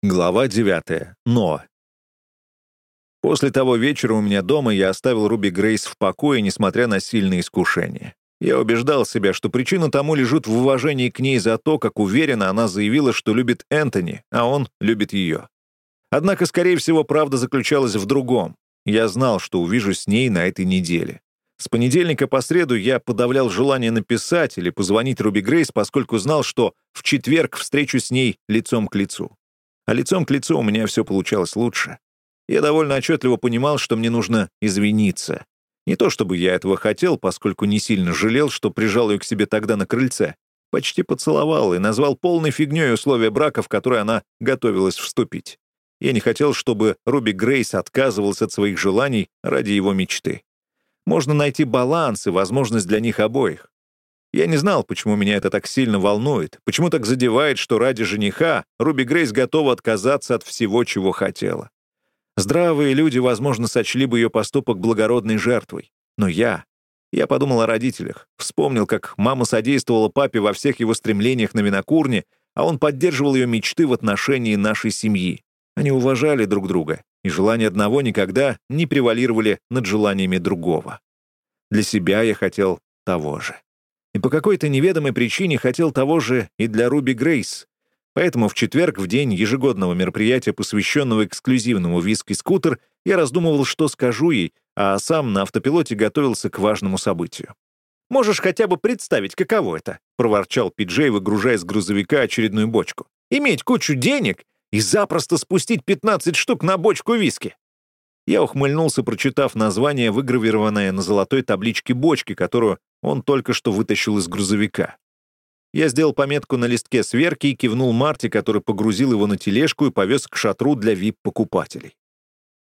Глава 9. Но. После того вечера у меня дома я оставил Руби Грейс в покое, несмотря на сильные искушения. Я убеждал себя, что причина тому лежит в уважении к ней за то, как уверенно она заявила, что любит Энтони, а он любит ее. Однако, скорее всего, правда заключалась в другом. Я знал, что увижу с ней на этой неделе. С понедельника по среду я подавлял желание написать или позвонить Руби Грейс, поскольку знал, что в четверг встречу с ней лицом к лицу а лицом к лицу у меня все получалось лучше. Я довольно отчетливо понимал, что мне нужно извиниться. Не то чтобы я этого хотел, поскольку не сильно жалел, что прижал ее к себе тогда на крыльце. Почти поцеловал и назвал полной фигней условия брака, в которые она готовилась вступить. Я не хотел, чтобы Руби Грейс отказывался от своих желаний ради его мечты. Можно найти баланс и возможность для них обоих. Я не знал, почему меня это так сильно волнует, почему так задевает, что ради жениха Руби Грейс готова отказаться от всего, чего хотела. Здравые люди, возможно, сочли бы ее поступок благородной жертвой. Но я... Я подумал о родителях, вспомнил, как мама содействовала папе во всех его стремлениях на винокурне, а он поддерживал ее мечты в отношении нашей семьи. Они уважали друг друга, и желания одного никогда не превалировали над желаниями другого. Для себя я хотел того же и по какой-то неведомой причине хотел того же и для Руби Грейс. Поэтому в четверг, в день ежегодного мероприятия, посвященного эксклюзивному виски-скутер, я раздумывал, что скажу ей, а сам на автопилоте готовился к важному событию. «Можешь хотя бы представить, каково это?» — проворчал Пиджей, выгружая с грузовика очередную бочку. «Иметь кучу денег и запросто спустить 15 штук на бочку виски!» Я ухмыльнулся, прочитав название, выгравированное на золотой табличке бочки, которую он только что вытащил из грузовика. Я сделал пометку на листке сверки и кивнул Марте, который погрузил его на тележку и повез к шатру для вип-покупателей.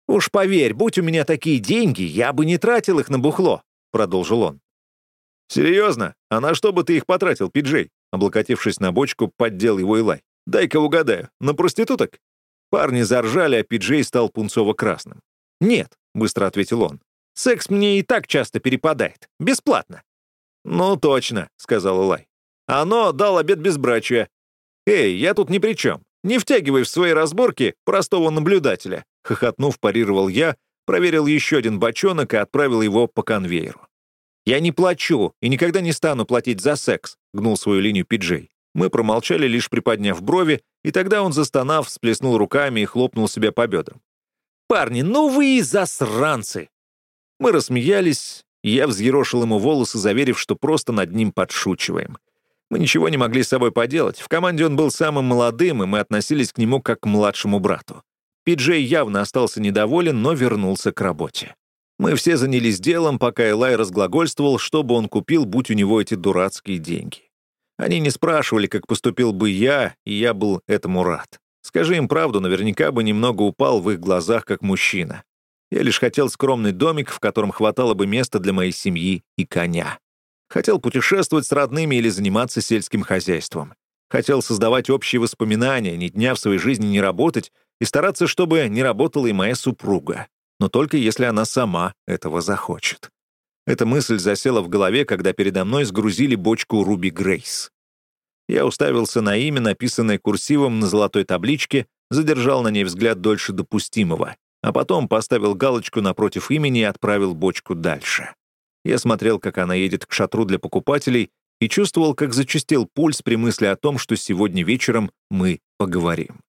«Уж поверь, будь у меня такие деньги, я бы не тратил их на бухло», — продолжил он. «Серьезно? А на что бы ты их потратил, Пиджей?» Облокотившись на бочку, поддел его Илай. «Дай-ка угадаю, на проституток?» Парни заржали, а Пиджей стал пунцово-красным. «Нет», — быстро ответил он. «Секс мне и так часто перепадает. Бесплатно». «Ну, точно», — сказал Илай. «Оно дал обед безбрачия. Эй, я тут ни при чем. Не втягивай в свои разборки простого наблюдателя», — хохотнув, парировал я, проверил еще один бочонок и отправил его по конвейеру. «Я не плачу и никогда не стану платить за секс», — гнул свою линию Пиджей. Мы промолчали, лишь приподняв брови, и тогда он, застонав, всплеснул руками и хлопнул себя по бедрам. «Парни, ну вы и засранцы!» Мы рассмеялись, я взъерошил ему волосы, заверив, что просто над ним подшучиваем. Мы ничего не могли с собой поделать. В команде он был самым молодым, и мы относились к нему как к младшему брату. Пиджей явно остался недоволен, но вернулся к работе. Мы все занялись делом, пока Элай разглагольствовал, что бы он купил, будь у него эти дурацкие деньги. Они не спрашивали, как поступил бы я, и я был этому рад. Скажи им правду, наверняка бы немного упал в их глазах как мужчина. Я лишь хотел скромный домик, в котором хватало бы места для моей семьи и коня. Хотел путешествовать с родными или заниматься сельским хозяйством. Хотел создавать общие воспоминания, ни дня в своей жизни не работать и стараться, чтобы не работала и моя супруга. Но только если она сама этого захочет. Эта мысль засела в голове, когда передо мной сгрузили бочку Руби Грейс. Я уставился на имя, написанное курсивом на золотой табличке, задержал на ней взгляд дольше допустимого, а потом поставил галочку напротив имени и отправил бочку дальше. Я смотрел, как она едет к шатру для покупателей, и чувствовал, как зачастил пульс при мысли о том, что сегодня вечером мы поговорим.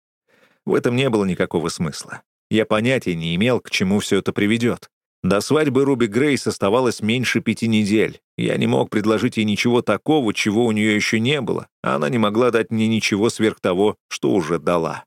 В этом не было никакого смысла. Я понятия не имел, к чему все это приведет. До свадьбы Руби Грейс оставалось меньше пяти недель. Я не мог предложить ей ничего такого, чего у нее еще не было, а она не могла дать мне ничего сверх того, что уже дала.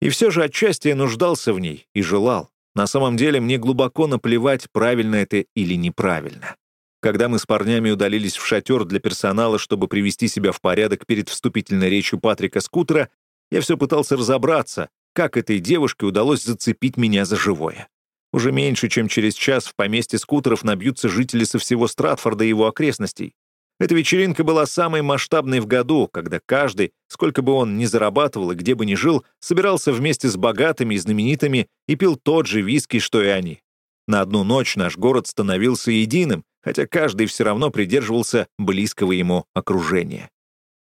И все же отчасти я нуждался в ней и желал. На самом деле мне глубоко наплевать, правильно это или неправильно. Когда мы с парнями удалились в шатер для персонала, чтобы привести себя в порядок перед вступительной речью Патрика Скутера, я все пытался разобраться, как этой девушке удалось зацепить меня за живое. Уже меньше, чем через час в поместье скутеров набьются жители со всего Стратфорда и его окрестностей. Эта вечеринка была самой масштабной в году, когда каждый, сколько бы он ни зарабатывал и где бы ни жил, собирался вместе с богатыми и знаменитыми и пил тот же виски, что и они. На одну ночь наш город становился единым, хотя каждый все равно придерживался близкого ему окружения.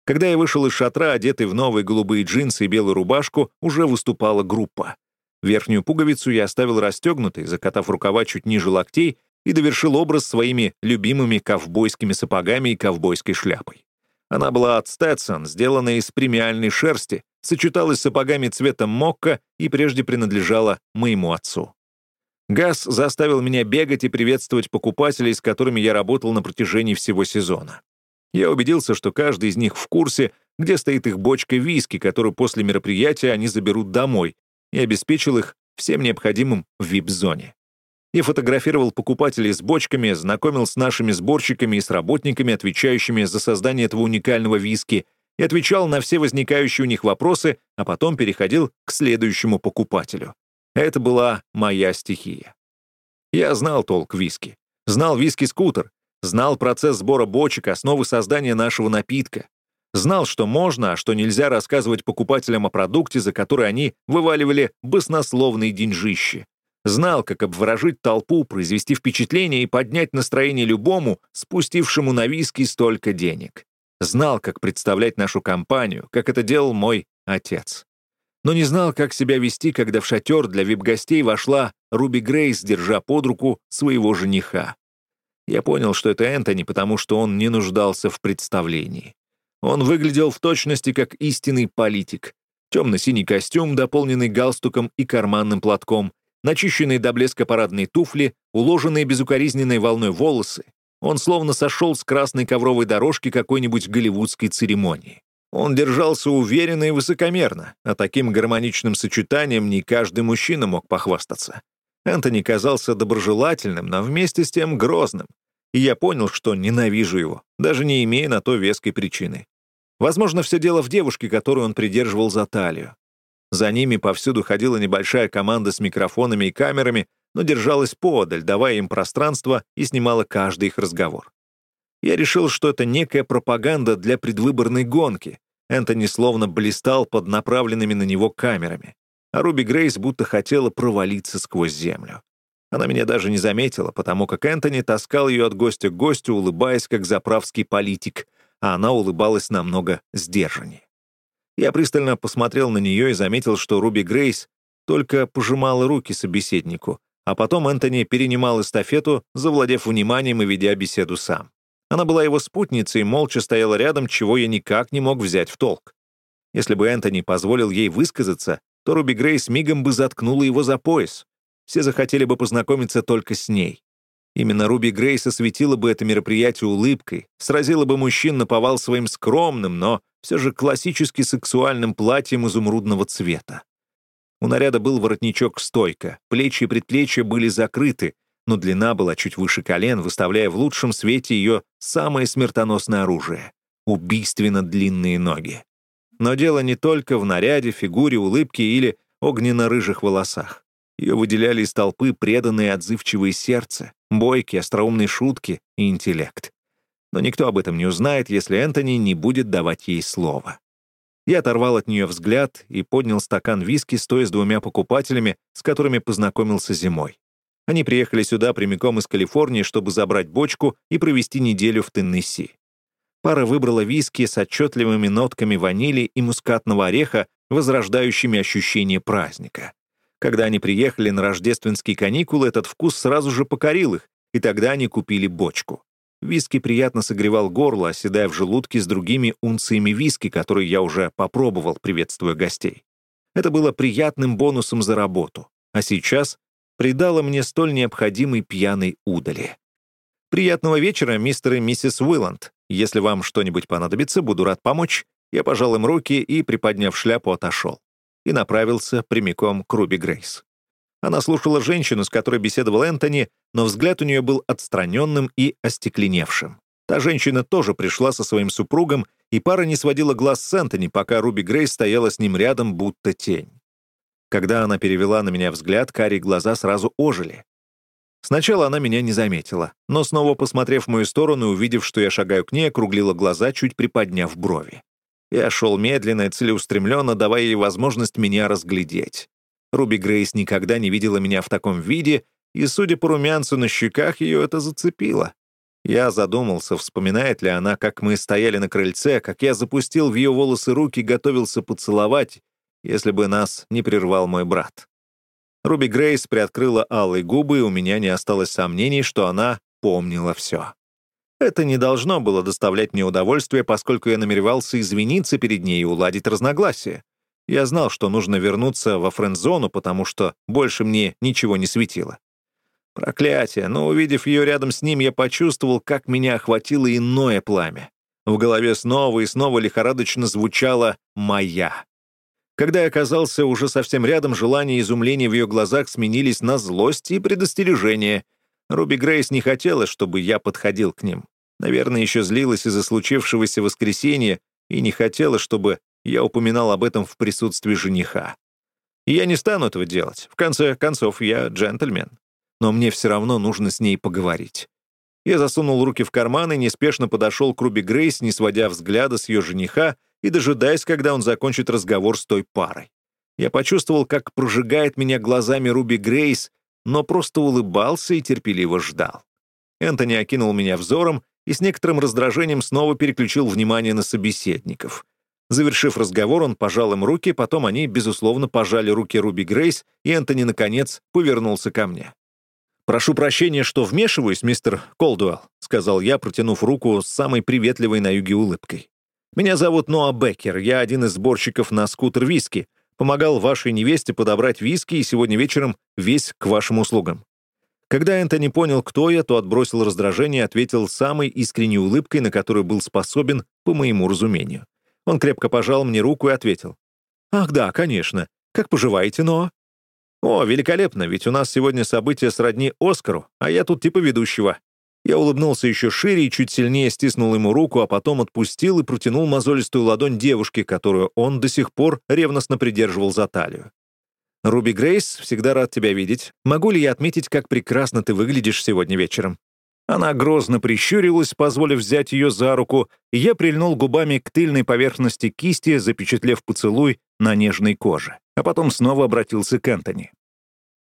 Когда я вышел из шатра, одетый в новые голубые джинсы и белую рубашку, уже выступала группа. Верхнюю пуговицу я оставил расстегнутой, закатав рукава чуть ниже локтей, и довершил образ своими любимыми ковбойскими сапогами и ковбойской шляпой. Она была от Stetson, сделанная из премиальной шерсти, сочеталась с сапогами цвета мокка и прежде принадлежала моему отцу. Газ заставил меня бегать и приветствовать покупателей, с которыми я работал на протяжении всего сезона. Я убедился, что каждый из них в курсе, где стоит их бочка виски, которую после мероприятия они заберут домой, и обеспечил их всем необходимым в вип-зоне. Я фотографировал покупателей с бочками, знакомил с нашими сборщиками и с работниками, отвечающими за создание этого уникального виски, и отвечал на все возникающие у них вопросы, а потом переходил к следующему покупателю. Это была моя стихия. Я знал толк виски. Знал виски-скутер. Знал процесс сбора бочек, основы создания нашего напитка. Знал, что можно, а что нельзя рассказывать покупателям о продукте, за который они вываливали баснословные деньжищи. Знал, как обворожить толпу, произвести впечатление и поднять настроение любому, спустившему на виски столько денег. Знал, как представлять нашу компанию, как это делал мой отец но не знал, как себя вести, когда в шатер для вип-гостей вошла Руби Грейс, держа под руку своего жениха. Я понял, что это Энтони, потому что он не нуждался в представлении. Он выглядел в точности как истинный политик. Темно-синий костюм, дополненный галстуком и карманным платком, начищенные до блеска парадные туфли, уложенные безукоризненной волной волосы. Он словно сошел с красной ковровой дорожки какой-нибудь голливудской церемонии. Он держался уверенно и высокомерно, а таким гармоничным сочетанием не каждый мужчина мог похвастаться. Энтони казался доброжелательным, но вместе с тем грозным. И я понял, что ненавижу его, даже не имея на то веской причины. Возможно, все дело в девушке, которую он придерживал за талию. За ними повсюду ходила небольшая команда с микрофонами и камерами, но держалась поодаль, давая им пространство и снимала каждый их разговор. Я решил, что это некая пропаганда для предвыборной гонки. Энтони словно блистал под направленными на него камерами. А Руби Грейс будто хотела провалиться сквозь землю. Она меня даже не заметила, потому как Энтони таскал ее от гостя к гостю, улыбаясь как заправский политик, а она улыбалась намного сдержаннее. Я пристально посмотрел на нее и заметил, что Руби Грейс только пожимала руки собеседнику, а потом Энтони перенимал эстафету, завладев вниманием и ведя беседу сам. Она была его спутницей и молча стояла рядом, чего я никак не мог взять в толк. Если бы Энтони позволил ей высказаться, то Руби Грейс мигом бы заткнула его за пояс. Все захотели бы познакомиться только с ней. Именно Руби Грейс осветила бы это мероприятие улыбкой, сразила бы мужчин на повал своим скромным, но все же классически сексуальным платьем изумрудного цвета. У наряда был воротничок-стойка, плечи и предплечья были закрыты, но длина была чуть выше колен, выставляя в лучшем свете ее самое смертоносное оружие — убийственно длинные ноги. Но дело не только в наряде, фигуре, улыбке или огненно-рыжих волосах. Ее выделяли из толпы преданные отзывчивые сердце, бойкие, остроумные шутки и интеллект. Но никто об этом не узнает, если Энтони не будет давать ей слова. Я оторвал от нее взгляд и поднял стакан виски, стоя с двумя покупателями, с которыми познакомился зимой. Они приехали сюда прямиком из Калифорнии, чтобы забрать бочку и провести неделю в Теннесси. Пара выбрала виски с отчетливыми нотками ванили и мускатного ореха, возрождающими ощущение праздника. Когда они приехали на рождественские каникулы, этот вкус сразу же покорил их, и тогда они купили бочку. Виски приятно согревал горло, оседая в желудке с другими унциями виски, которые я уже попробовал, приветствуя гостей. Это было приятным бонусом за работу. А сейчас придало мне столь необходимой пьяной удали. «Приятного вечера, мистер и миссис Уилланд. Если вам что-нибудь понадобится, буду рад помочь». Я пожал им руки и, приподняв шляпу, отошел. И направился прямиком к Руби Грейс. Она слушала женщину, с которой беседовал Энтони, но взгляд у нее был отстраненным и остекленевшим. Та женщина тоже пришла со своим супругом, и пара не сводила глаз с Энтони, пока Руби Грейс стояла с ним рядом, будто тень. Когда она перевела на меня взгляд, карие глаза сразу ожили. Сначала она меня не заметила, но снова, посмотрев в мою сторону и увидев, что я шагаю к ней, округлила глаза, чуть приподняв брови. Я шел медленно и целеустремленно, давая ей возможность меня разглядеть. Руби Грейс никогда не видела меня в таком виде, и, судя по румянцу на щеках, ее это зацепило. Я задумался, вспоминает ли она, как мы стояли на крыльце, как я запустил в ее волосы руки, готовился поцеловать, если бы нас не прервал мой брат. Руби Грейс приоткрыла алые губы, и у меня не осталось сомнений, что она помнила все. Это не должно было доставлять мне удовольствие, поскольку я намеревался извиниться перед ней и уладить разногласия. Я знал, что нужно вернуться во френд-зону, потому что больше мне ничего не светило. Проклятие, но увидев ее рядом с ним, я почувствовал, как меня охватило иное пламя. В голове снова и снова лихорадочно звучало «моя». Когда я оказался уже совсем рядом, желание и изумление в ее глазах сменились на злость и предостережение. Руби Грейс не хотела, чтобы я подходил к ним. Наверное, еще злилась из-за случившегося воскресенья и не хотела, чтобы я упоминал об этом в присутствии жениха. Я не стану этого делать. В конце концов, я джентльмен но мне все равно нужно с ней поговорить. Я засунул руки в карманы и неспешно подошел к Руби Грейс, не сводя взгляда с ее жениха и дожидаясь, когда он закончит разговор с той парой. Я почувствовал, как прожигает меня глазами Руби Грейс, но просто улыбался и терпеливо ждал. Энтони окинул меня взором и с некоторым раздражением снова переключил внимание на собеседников. Завершив разговор, он пожал им руки, потом они, безусловно, пожали руки Руби Грейс, и Энтони, наконец, повернулся ко мне. «Прошу прощения, что вмешиваюсь, мистер Колдуэлл», сказал я, протянув руку с самой приветливой на юге улыбкой. «Меня зовут Ноа Беккер, я один из сборщиков на скутер виски. Помогал вашей невесте подобрать виски и сегодня вечером весь к вашим услугам». Когда Энтони понял, кто я, то отбросил раздражение и ответил самой искренней улыбкой, на которую был способен, по моему разумению. Он крепко пожал мне руку и ответил. «Ах да, конечно. Как поживаете, Ноа?» «О, великолепно, ведь у нас сегодня событие сродни Оскару, а я тут типа ведущего». Я улыбнулся еще шире и чуть сильнее стиснул ему руку, а потом отпустил и протянул мозолистую ладонь девушке, которую он до сих пор ревностно придерживал за талию. «Руби Грейс, всегда рад тебя видеть. Могу ли я отметить, как прекрасно ты выглядишь сегодня вечером?» Она грозно прищурилась, позволив взять ее за руку, и я прильнул губами к тыльной поверхности кисти, запечатлев поцелуй на нежной коже, а потом снова обратился к Энтони.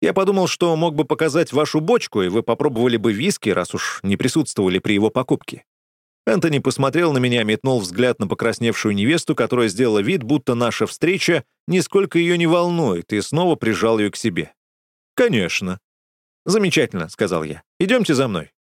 «Я подумал, что мог бы показать вашу бочку, и вы попробовали бы виски, раз уж не присутствовали при его покупке». Энтони посмотрел на меня, метнул взгляд на покрасневшую невесту, которая сделала вид, будто наша встреча нисколько ее не волнует, и снова прижал ее к себе. «Конечно». «Замечательно», — сказал я. «Идемте за мной».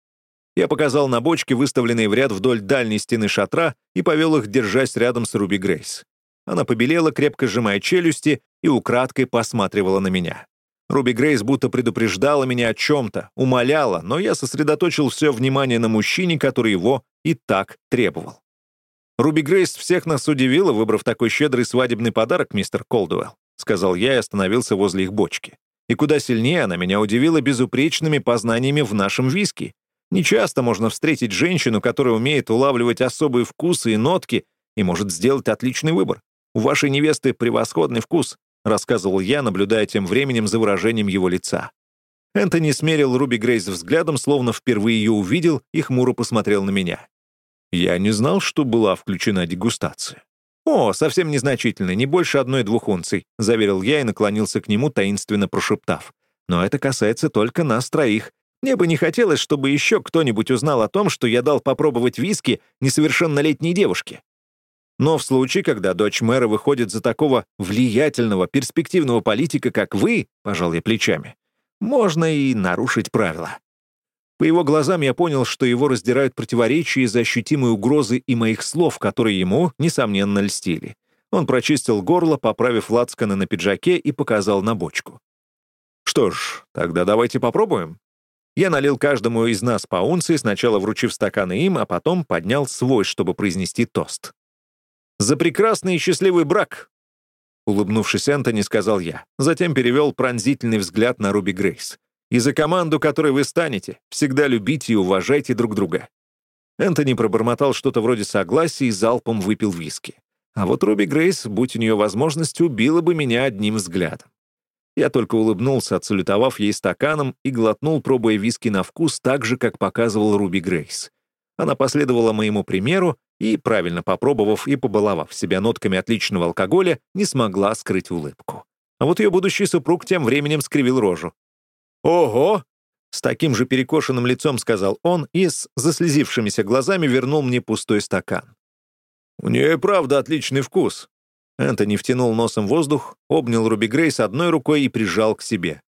Я показал на бочки, выставленные в ряд вдоль дальней стены шатра, и повел их, держась рядом с Руби Грейс. Она побелела, крепко сжимая челюсти, и украдкой посматривала на меня. Руби Грейс будто предупреждала меня о чем-то, умоляла, но я сосредоточил все внимание на мужчине, который его и так требовал. «Руби Грейс всех нас удивила, выбрав такой щедрый свадебный подарок, мистер Колдуэлл», сказал я и остановился возле их бочки. И куда сильнее она меня удивила безупречными познаниями в нашем виски. Нечасто можно встретить женщину, которая умеет улавливать особые вкусы и нотки и может сделать отличный выбор. У вашей невесты превосходный вкус, рассказывал я, наблюдая тем временем за выражением его лица. Энтони смерил Руби Грейс взглядом, словно впервые ее увидел, и хмуро посмотрел на меня. Я не знал, что была включена дегустация. «О, совсем незначительно, не больше одной-двух унций», — заверил я и наклонился к нему, таинственно прошептав. «Но это касается только нас троих. Мне бы не хотелось, чтобы еще кто-нибудь узнал о том, что я дал попробовать виски несовершеннолетней девушке. Но в случае, когда дочь мэра выходит за такого влиятельного, перспективного политика, как вы, пожал я плечами, можно и нарушить правила. По его глазам я понял, что его раздирают противоречия из-за ощутимой угрозы и моих слов, которые ему, несомненно, льстили. Он прочистил горло, поправив лацканы на пиджаке и показал на бочку. «Что ж, тогда давайте попробуем. Я налил каждому из нас по унции, сначала вручив стаканы им, а потом поднял свой, чтобы произнести тост. «За прекрасный и счастливый брак!» Улыбнувшись Энтони, сказал я. Затем перевел пронзительный взгляд на Руби Грейс. «И за команду, которой вы станете, всегда любите и уважайте друг друга». Энтони пробормотал что-то вроде согласия и залпом выпил виски. А вот Руби Грейс, будь у нее возможность, убила бы меня одним взглядом. Я только улыбнулся, отсалютовав ей стаканом, и глотнул, пробуя виски на вкус так же, как показывал Руби Грейс. Она последовала моему примеру и, правильно попробовав и побаловав себя нотками отличного алкоголя, не смогла скрыть улыбку. А вот ее будущий супруг тем временем скривил рожу. «Ого! С таким же перекошенным лицом сказал он и с заслезившимися глазами вернул мне пустой стакан. «У нее правда отличный вкус». Энтони втянул носом воздух, обнял Руби Грейс одной рукой и прижал к себе.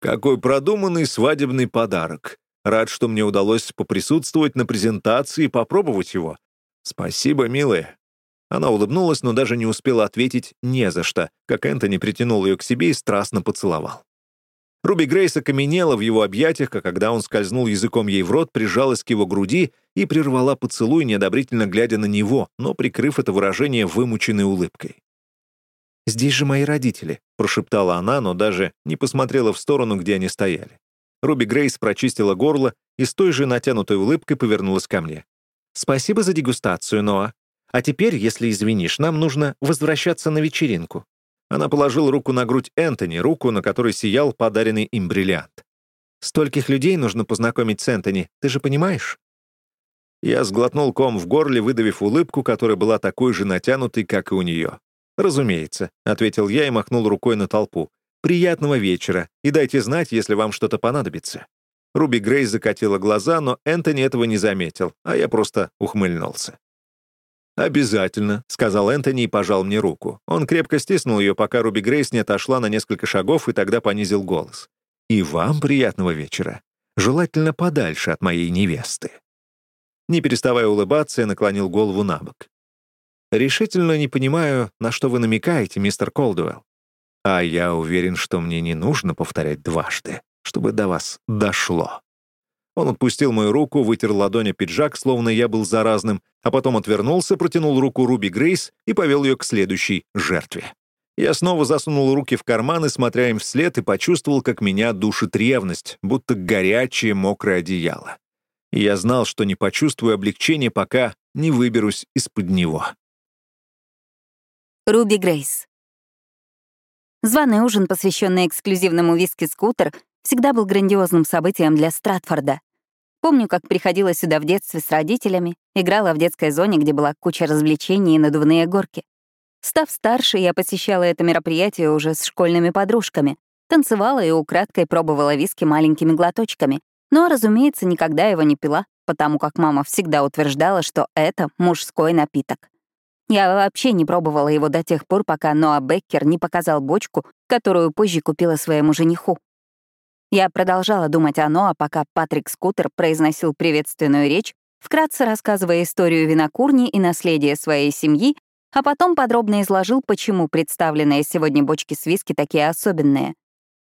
«Какой продуманный свадебный подарок. Рад, что мне удалось поприсутствовать на презентации и попробовать его. Спасибо, милая». Она улыбнулась, но даже не успела ответить «не за что», как Энтони притянул ее к себе и страстно поцеловал. Руби Грейс окаменела в его объятиях, а когда он скользнул языком ей в рот, прижалась к его груди и прервала поцелуй, неодобрительно глядя на него, но прикрыв это выражение вымученной улыбкой. «Здесь же мои родители», — прошептала она, но даже не посмотрела в сторону, где они стояли. Руби Грейс прочистила горло и с той же натянутой улыбкой повернулась ко мне. «Спасибо за дегустацию, Ноа. А теперь, если извинишь, нам нужно возвращаться на вечеринку». Она положила руку на грудь Энтони, руку, на которой сиял подаренный им бриллиант. «Стольких людей нужно познакомить с Энтони, ты же понимаешь?» Я сглотнул ком в горле, выдавив улыбку, которая была такой же натянутой, как и у нее. «Разумеется», — ответил я и махнул рукой на толпу. «Приятного вечера, и дайте знать, если вам что-то понадобится». Руби Грейс закатила глаза, но Энтони этого не заметил, а я просто ухмыльнулся. «Обязательно», — сказал Энтони и пожал мне руку. Он крепко стиснул ее, пока Руби Грейс не отошла на несколько шагов и тогда понизил голос. «И вам приятного вечера. Желательно подальше от моей невесты». Не переставая улыбаться, я наклонил голову на бок. «Решительно не понимаю, на что вы намекаете, мистер Колдуэлл. А я уверен, что мне не нужно повторять дважды, чтобы до вас дошло». Он отпустил мою руку, вытер ладонь пиджак, словно я был заразным, а потом отвернулся, протянул руку Руби Грейс и повел ее к следующей жертве. Я снова засунул руки в карманы, смотря им вслед, и почувствовал, как меня душит ревность, будто горячее мокрое одеяло. И я знал, что не почувствую облегчения, пока не выберусь из-под него. Руби Грейс. Званый ужин, посвященный эксклюзивному виски «Скутер», всегда был грандиозным событием для Стратфорда. Помню, как приходила сюда в детстве с родителями, играла в детской зоне, где была куча развлечений и надувные горки. Став старше, я посещала это мероприятие уже с школьными подружками, танцевала и украдкой пробовала виски маленькими глоточками, но, разумеется, никогда его не пила, потому как мама всегда утверждала, что это мужской напиток. Я вообще не пробовала его до тех пор, пока Ноа Беккер не показал бочку, которую позже купила своему жениху. Я продолжала думать о Ноа, пока Патрик Скутер произносил приветственную речь, вкратце рассказывая историю винокурни и наследия своей семьи, а потом подробно изложил, почему представленные сегодня бочки с виски такие особенные.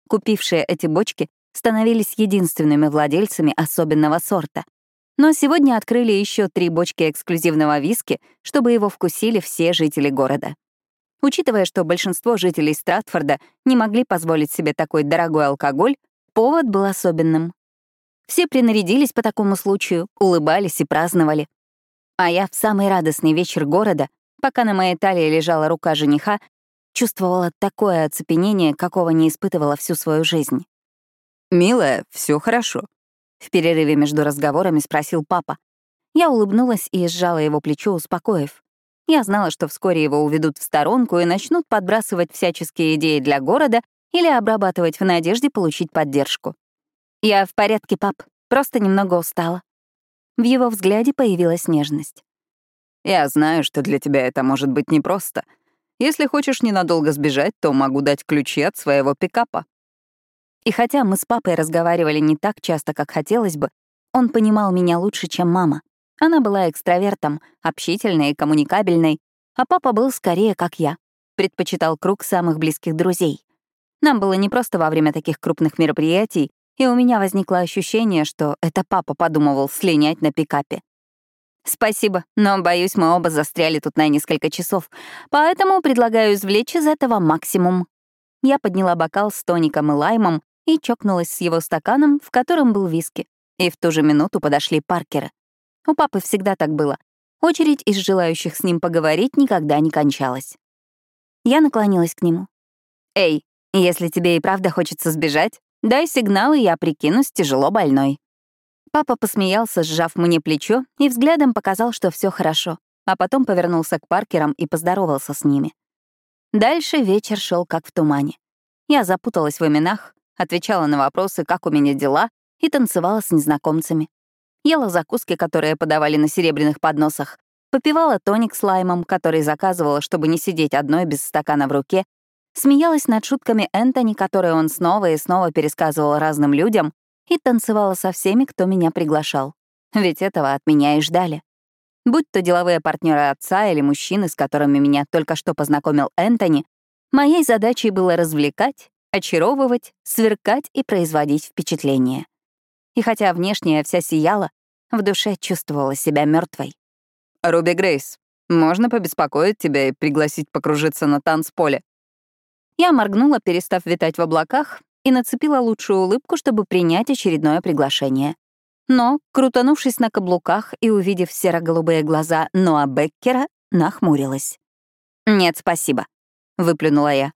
Купившие эти бочки становились единственными владельцами особенного сорта. Но сегодня открыли еще три бочки эксклюзивного виски, чтобы его вкусили все жители города. Учитывая, что большинство жителей Стратфорда не могли позволить себе такой дорогой алкоголь, Повод был особенным. Все принарядились по такому случаю, улыбались и праздновали. А я в самый радостный вечер города, пока на моей талии лежала рука жениха, чувствовала такое оцепенение, какого не испытывала всю свою жизнь. «Милая, все хорошо», — в перерыве между разговорами спросил папа. Я улыбнулась и сжала его плечо, успокоив. Я знала, что вскоре его уведут в сторонку и начнут подбрасывать всяческие идеи для города, или обрабатывать в надежде получить поддержку. «Я в порядке, пап, просто немного устала». В его взгляде появилась нежность. «Я знаю, что для тебя это может быть непросто. Если хочешь ненадолго сбежать, то могу дать ключи от своего пикапа». И хотя мы с папой разговаривали не так часто, как хотелось бы, он понимал меня лучше, чем мама. Она была экстравертом, общительной и коммуникабельной, а папа был скорее как я, предпочитал круг самых близких друзей. Нам было непросто во время таких крупных мероприятий, и у меня возникло ощущение, что это папа подумывал слинять на пикапе. «Спасибо, но, боюсь, мы оба застряли тут на несколько часов, поэтому предлагаю извлечь из этого максимум». Я подняла бокал с тоником и лаймом и чокнулась с его стаканом, в котором был виски. И в ту же минуту подошли Паркеры. У папы всегда так было. Очередь из желающих с ним поговорить никогда не кончалась. Я наклонилась к нему. «Эй, если тебе и правда хочется сбежать, дай сигнал, и я прикинусь тяжело больной». Папа посмеялся, сжав мне плечо, и взглядом показал, что все хорошо, а потом повернулся к Паркерам и поздоровался с ними. Дальше вечер шел как в тумане. Я запуталась в именах, отвечала на вопросы, как у меня дела, и танцевала с незнакомцами. Ела закуски, которые подавали на серебряных подносах, попивала тоник с лаймом, который заказывала, чтобы не сидеть одной без стакана в руке, смеялась над шутками Энтони, которые он снова и снова пересказывал разным людям, и танцевала со всеми, кто меня приглашал. Ведь этого от меня и ждали. Будь то деловые партнеры отца или мужчины, с которыми меня только что познакомил Энтони, моей задачей было развлекать, очаровывать, сверкать и производить впечатление. И хотя внешне я вся сияла, в душе чувствовала себя мертвой. «Руби Грейс, можно побеспокоить тебя и пригласить покружиться на танцполе?» Я моргнула, перестав витать в облаках, и нацепила лучшую улыбку, чтобы принять очередное приглашение. Но, крутанувшись на каблуках и увидев серо-голубые глаза Ноа Беккера, нахмурилась. «Нет, спасибо», — выплюнула я.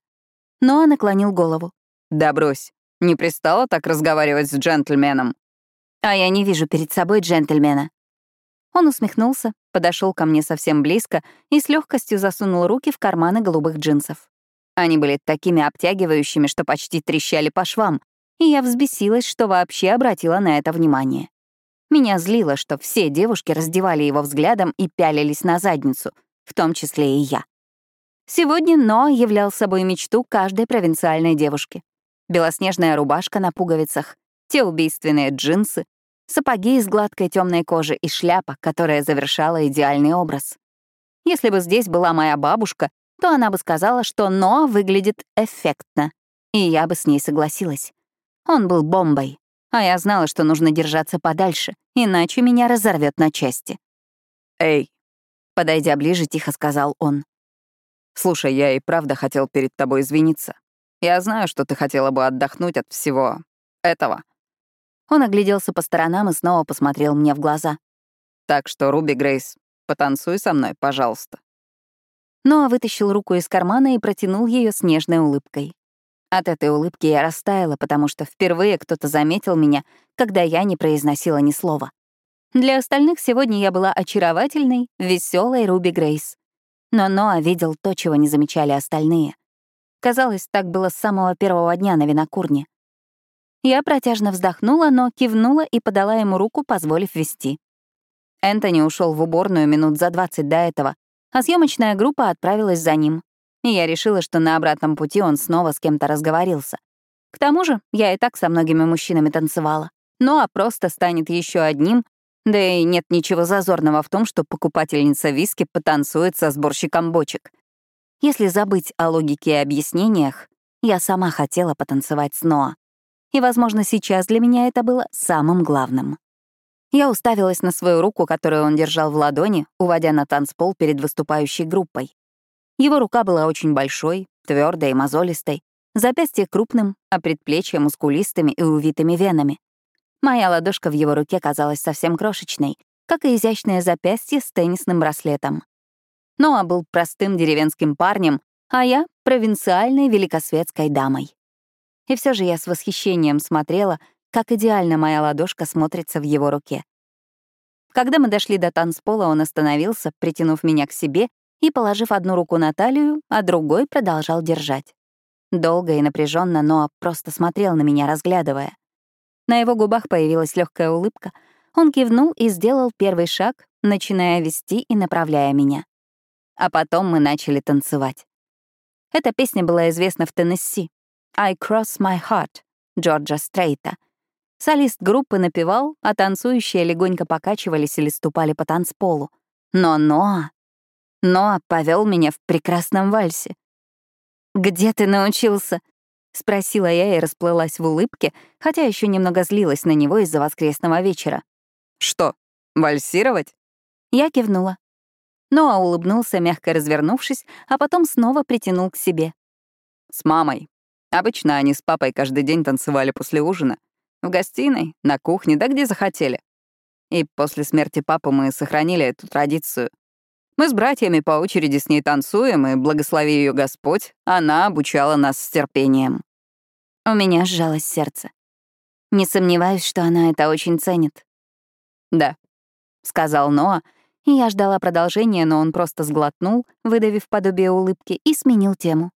Ноа наклонил голову. «Да брось, не пристало так разговаривать с джентльменом?» «А я не вижу перед собой джентльмена». Он усмехнулся, подошел ко мне совсем близко и с легкостью засунул руки в карманы голубых джинсов. Они были такими обтягивающими, что почти трещали по швам, и я взбесилась, что вообще обратила на это внимание. Меня злило, что все девушки раздевали его взглядом и пялились на задницу, в том числе и я. Сегодня Но являл собой мечту каждой провинциальной девушки. Белоснежная рубашка на пуговицах, те убийственные джинсы, сапоги из гладкой темной кожи и шляпа, которая завершала идеальный образ. Если бы здесь была моя бабушка, то она бы сказала, что Но выглядит эффектно, и я бы с ней согласилась. Он был бомбой, а я знала, что нужно держаться подальше, иначе меня разорвет на части. «Эй!» Подойдя ближе, тихо сказал он. «Слушай, я и правда хотел перед тобой извиниться. Я знаю, что ты хотела бы отдохнуть от всего этого». Он огляделся по сторонам и снова посмотрел мне в глаза. «Так что, Руби Грейс, потанцуй со мной, пожалуйста». Ноа вытащил руку из кармана и протянул ее с нежной улыбкой. От этой улыбки я растаяла, потому что впервые кто-то заметил меня, когда я не произносила ни слова. Для остальных сегодня я была очаровательной, веселой Руби Грейс. Но Ноа видел то, чего не замечали остальные. Казалось, так было с самого первого дня на винокурне. Я протяжно вздохнула, но кивнула и подала ему руку, позволив вести. Энтони ушел в уборную минут за 20 до этого, а съемочная группа отправилась за ним. И я решила, что на обратном пути он снова с кем-то разговорился. К тому же я и так со многими мужчинами танцевала. Ну а просто станет еще одним, да и нет ничего зазорного в том, что покупательница виски потанцует со сборщиком бочек. Если забыть о логике и объяснениях, я сама хотела потанцевать с Ноа. И, возможно, сейчас для меня это было самым главным. Я уставилась на свою руку, которую он держал в ладони, уводя на танцпол перед выступающей группой. Его рука была очень большой, твердой и мозолистой, запястье крупным, а предплечья мускулистыми и увитыми венами. Моя ладошка в его руке казалась совсем крошечной, как и изящное запястье с теннисным браслетом. Ноа был простым деревенским парнем, а я — провинциальной великосветской дамой. И все же я с восхищением смотрела, как идеально моя ладошка смотрится в его руке. Когда мы дошли до танцпола, он остановился, притянув меня к себе и положив одну руку на талию, а другой продолжал держать. Долго и напряженно Ноа просто смотрел на меня, разглядывая. На его губах появилась легкая улыбка. Он кивнул и сделал первый шаг, начиная вести и направляя меня. А потом мы начали танцевать. Эта песня была известна в Теннесси. «I Cross My Heart» Джорджа Стрейта. Солист группы напевал, а танцующие легонько покачивались или ступали по танцполу. Но Ноа... Ноа повел меня в прекрасном вальсе. «Где ты научился?» — спросила я и расплылась в улыбке, хотя еще немного злилась на него из-за воскресного вечера. «Что, вальсировать?» Я кивнула. Ноа улыбнулся, мягко развернувшись, а потом снова притянул к себе. «С мамой. Обычно они с папой каждый день танцевали после ужина. В гостиной, на кухне, да где захотели. И после смерти папы мы сохранили эту традицию. Мы с братьями по очереди с ней танцуем, и, благослови ее Господь, она обучала нас с терпением. У меня сжалось сердце. Не сомневаюсь, что она это очень ценит. «Да», — сказал Ноа, и я ждала продолжения, но он просто сглотнул, выдавив подобие улыбки, и сменил тему.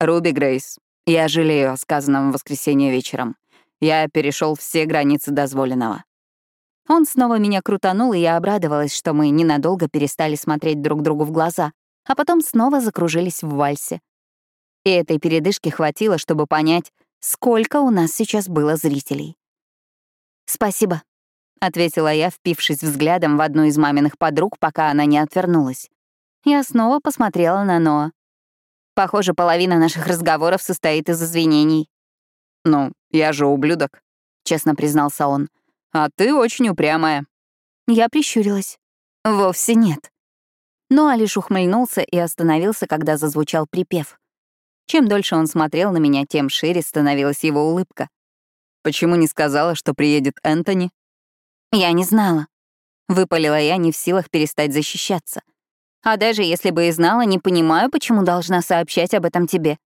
«Руби Грейс, я жалею о сказанном в воскресенье вечером. Я перешел все границы дозволенного. Он снова меня крутанул, и я обрадовалась, что мы ненадолго перестали смотреть друг другу в глаза, а потом снова закружились в вальсе. И этой передышки хватило, чтобы понять, сколько у нас сейчас было зрителей. «Спасибо», — ответила я, впившись взглядом в одну из маминых подруг, пока она не отвернулась. Я снова посмотрела на Ноа. Похоже, половина наших разговоров состоит из извинений. «Ну, я же ублюдок», — честно признался он. «А ты очень упрямая». Я прищурилась. «Вовсе нет». Ноа лишь ухмыльнулся и остановился, когда зазвучал припев. Чем дольше он смотрел на меня, тем шире становилась его улыбка. «Почему не сказала, что приедет Энтони?» «Я не знала». Выпалила я, не в силах перестать защищаться. А даже если бы и знала, не понимаю, почему должна сообщать об этом тебе.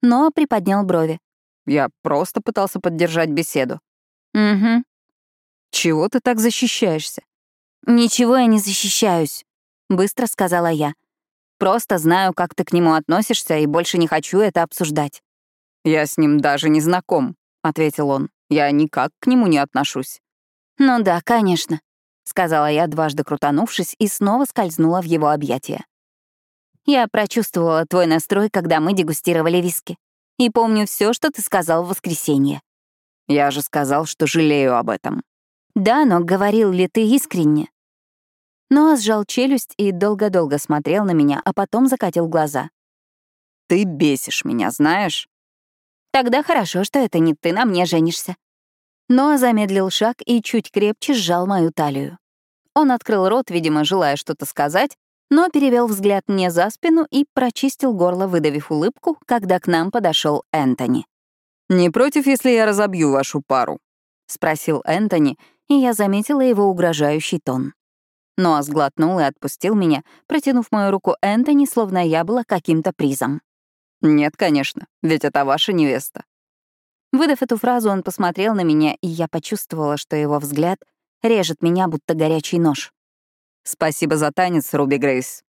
Но приподнял брови. Я просто пытался поддержать беседу. Угу. Чего ты так защищаешься? Ничего я не защищаюсь, быстро сказала я. Просто знаю, как ты к нему относишься, и больше не хочу это обсуждать. Я с ним даже не знаком, ответил он. Я никак к нему не отношусь. Ну да, конечно. — сказала я, дважды крутанувшись, и снова скользнула в его объятия. «Я прочувствовала твой настрой, когда мы дегустировали виски. И помню все, что ты сказал в воскресенье». «Я же сказал, что жалею об этом». «Да, но говорил ли ты искренне?» Ноа сжал челюсть и долго-долго смотрел на меня, а потом закатил глаза. «Ты бесишь меня, знаешь?» «Тогда хорошо, что это не ты на мне женишься», Ноа замедлил шаг и чуть крепче сжал мою талию. Он открыл рот, видимо, желая что-то сказать, но перевел взгляд мне за спину и прочистил горло, выдавив улыбку, когда к нам подошел Энтони. «Не против, если я разобью вашу пару?» — спросил Энтони, и я заметила его угрожающий тон. Ноа сглотнул и отпустил меня, протянув мою руку Энтони, словно я была каким-то призом. «Нет, конечно, ведь это ваша невеста. Выдав эту фразу, он посмотрел на меня, и я почувствовала, что его взгляд режет меня, будто горячий нож. «Спасибо за танец, Руби Грейс».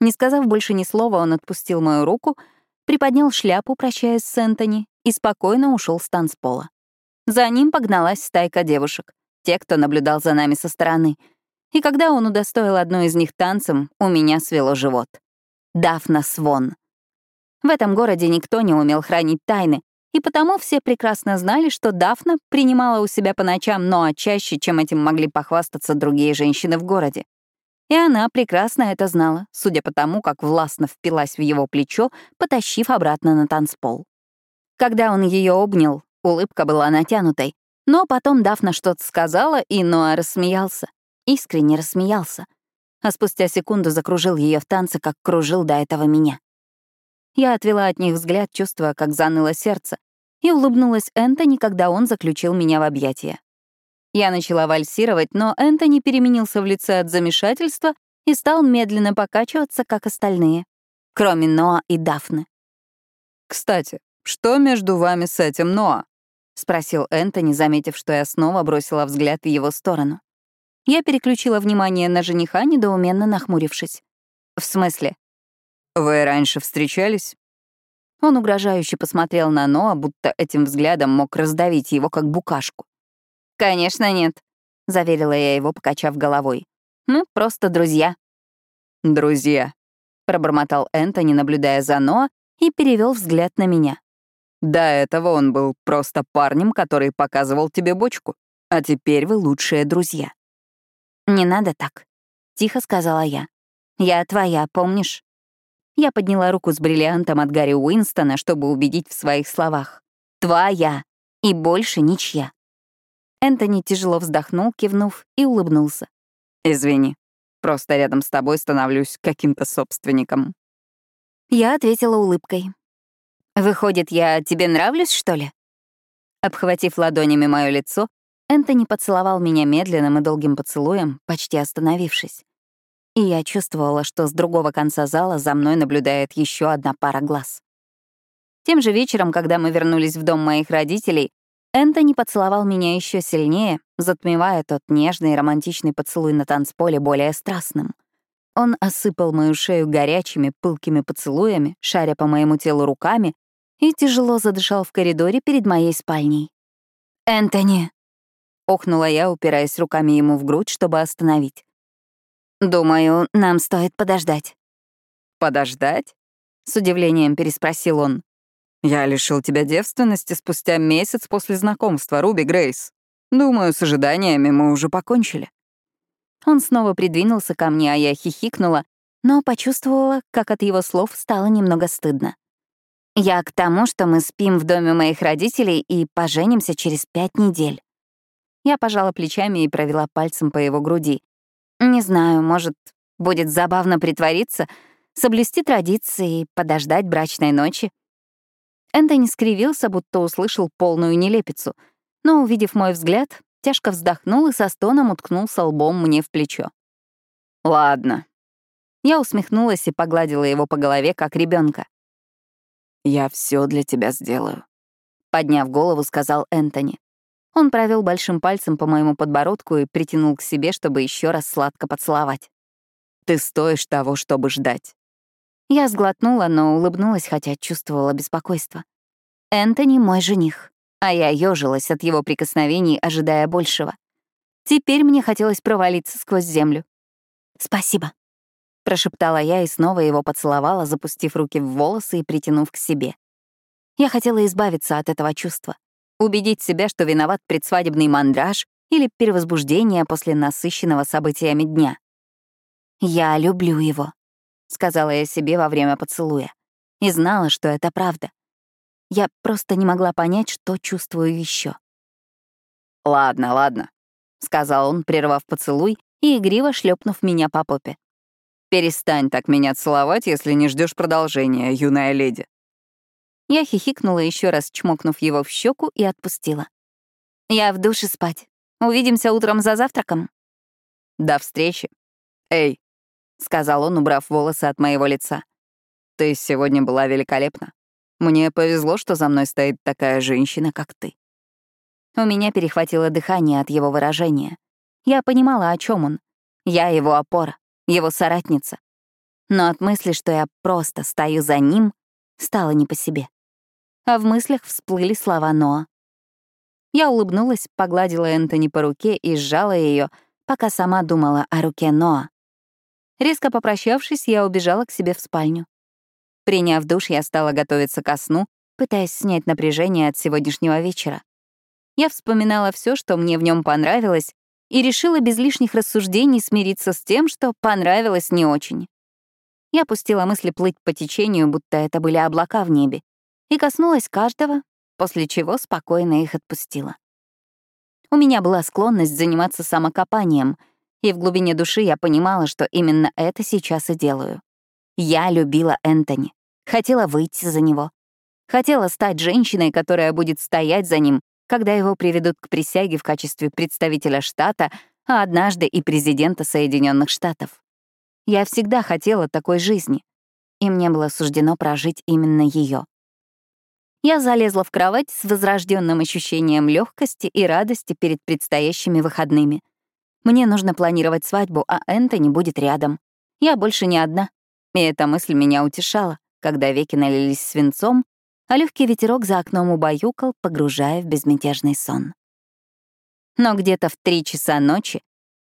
Не сказав больше ни слова, он отпустил мою руку, приподнял шляпу, прощаясь с Энтони, и спокойно ушел с танцпола. За ним погналась стайка девушек, те, кто наблюдал за нами со стороны. И когда он удостоил одну из них танцем, у меня свело живот. Дафна Свон. В этом городе никто не умел хранить тайны, и потому все прекрасно знали, что Дафна принимала у себя по ночам Ноа чаще, чем этим могли похвастаться другие женщины в городе. И она прекрасно это знала, судя по тому, как властно впилась в его плечо, потащив обратно на танцпол. Когда он ее обнял, улыбка была натянутой, но потом Дафна что-то сказала, и Ноа рассмеялся. Искренне рассмеялся. А спустя секунду закружил ее в танце, как кружил до этого меня. Я отвела от них взгляд, чувствуя, как заныло сердце, и улыбнулась Энтони, когда он заключил меня в объятия. Я начала вальсировать, но Энтони переменился в лице от замешательства и стал медленно покачиваться, как остальные, кроме Ноа и Дафны. «Кстати, что между вами с этим Ноа?» — спросил Энтони, заметив, что я снова бросила взгляд в его сторону. Я переключила внимание на жениха, недоуменно нахмурившись. «В смысле?» «Вы раньше встречались?» Он угрожающе посмотрел на Ноа, будто этим взглядом мог раздавить его, как букашку. «Конечно нет», — заверила я его, покачав головой. «Мы просто друзья». «Друзья», — пробормотал Энтони, наблюдая за Ноа, и перевел взгляд на меня. «До этого он был просто парнем, который показывал тебе бочку, а теперь вы лучшие друзья». «Не надо так», — тихо сказала я. «Я твоя, помнишь?» Я подняла руку с бриллиантом от Гарри Уинстона, чтобы убедить в своих словах. «Твоя. И больше ничья». Энтони тяжело вздохнул, кивнув, и улыбнулся. «Извини. Просто рядом с тобой становлюсь каким-то собственником». Я ответила улыбкой. «Выходит, я тебе нравлюсь, что ли?» Обхватив ладонями мое лицо, Энтони поцеловал меня медленным и долгим поцелуем, почти остановившись и я чувствовала, что с другого конца зала за мной наблюдает еще одна пара глаз. Тем же вечером, когда мы вернулись в дом моих родителей, Энтони поцеловал меня еще сильнее, затмевая тот нежный и романтичный поцелуй на танцполе более страстным. Он осыпал мою шею горячими, пылкими поцелуями, шаря по моему телу руками, и тяжело задышал в коридоре перед моей спальней. «Энтони!» — охнула я, упираясь руками ему в грудь, чтобы остановить. «Думаю, нам стоит подождать». «Подождать?» — с удивлением переспросил он. «Я лишил тебя девственности спустя месяц после знакомства, Руби Грейс. Думаю, с ожиданиями мы уже покончили». Он снова придвинулся ко мне, а я хихикнула, но почувствовала, как от его слов стало немного стыдно. Я к тому, что мы спим в доме моих родителей и поженимся через пять недель. Я пожала плечами и провела пальцем по его груди. Не знаю, может, будет забавно притвориться, соблюсти традиции и подождать брачной ночи. Энтони скривился, будто услышал полную нелепицу, но, увидев мой взгляд, тяжко вздохнул и со стоном уткнулся лбом мне в плечо. «Ладно». Я усмехнулась и погладила его по голове, как ребенка. «Я все для тебя сделаю», — подняв голову, сказал Энтони. Он провел большим пальцем по моему подбородку и притянул к себе, чтобы еще раз сладко поцеловать. «Ты стоишь того, чтобы ждать». Я сглотнула, но улыбнулась, хотя чувствовала беспокойство. Энтони — мой жених, а я ёжилась от его прикосновений, ожидая большего. Теперь мне хотелось провалиться сквозь землю. «Спасибо», — прошептала я и снова его поцеловала, запустив руки в волосы и притянув к себе. Я хотела избавиться от этого чувства убедить себя, что виноват предсвадебный мандраж или перевозбуждение после насыщенного событиями дня. «Я люблю его», — сказала я себе во время поцелуя, и знала, что это правда. Я просто не могла понять, что чувствую еще. «Ладно, ладно», — сказал он, прервав поцелуй и игриво шлепнув меня по попе. «Перестань так меня целовать, если не ждешь продолжения, юная леди». Я хихикнула еще раз, чмокнув его в щеку и отпустила. «Я в душе спать. Увидимся утром за завтраком». «До встречи. Эй», — сказал он, убрав волосы от моего лица. «Ты сегодня была великолепна. Мне повезло, что за мной стоит такая женщина, как ты». У меня перехватило дыхание от его выражения. Я понимала, о чем он. Я его опора, его соратница. Но от мысли, что я просто стою за ним, стало не по себе а в мыслях всплыли слова Ноа. Я улыбнулась, погладила Энтони по руке и сжала ее, пока сама думала о руке Ноа. Резко попрощавшись, я убежала к себе в спальню. Приняв душ, я стала готовиться ко сну, пытаясь снять напряжение от сегодняшнего вечера. Я вспоминала все, что мне в нем понравилось, и решила без лишних рассуждений смириться с тем, что понравилось не очень. Я пустила мысли плыть по течению, будто это были облака в небе, и коснулась каждого, после чего спокойно их отпустила. У меня была склонность заниматься самокопанием, и в глубине души я понимала, что именно это сейчас и делаю. Я любила Энтони, хотела выйти за него. Хотела стать женщиной, которая будет стоять за ним, когда его приведут к присяге в качестве представителя штата, а однажды и президента Соединенных Штатов. Я всегда хотела такой жизни, и мне было суждено прожить именно ее. Я залезла в кровать с возрожденным ощущением легкости и радости перед предстоящими выходными. Мне нужно планировать свадьбу, а Энтони будет рядом. Я больше не одна. И эта мысль меня утешала, когда веки налились свинцом, а легкий ветерок за окном убаюкал, погружая в безмятежный сон. Но где-то в три часа ночи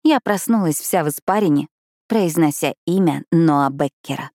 я проснулась вся в испарине, произнося имя Ноа Беккера.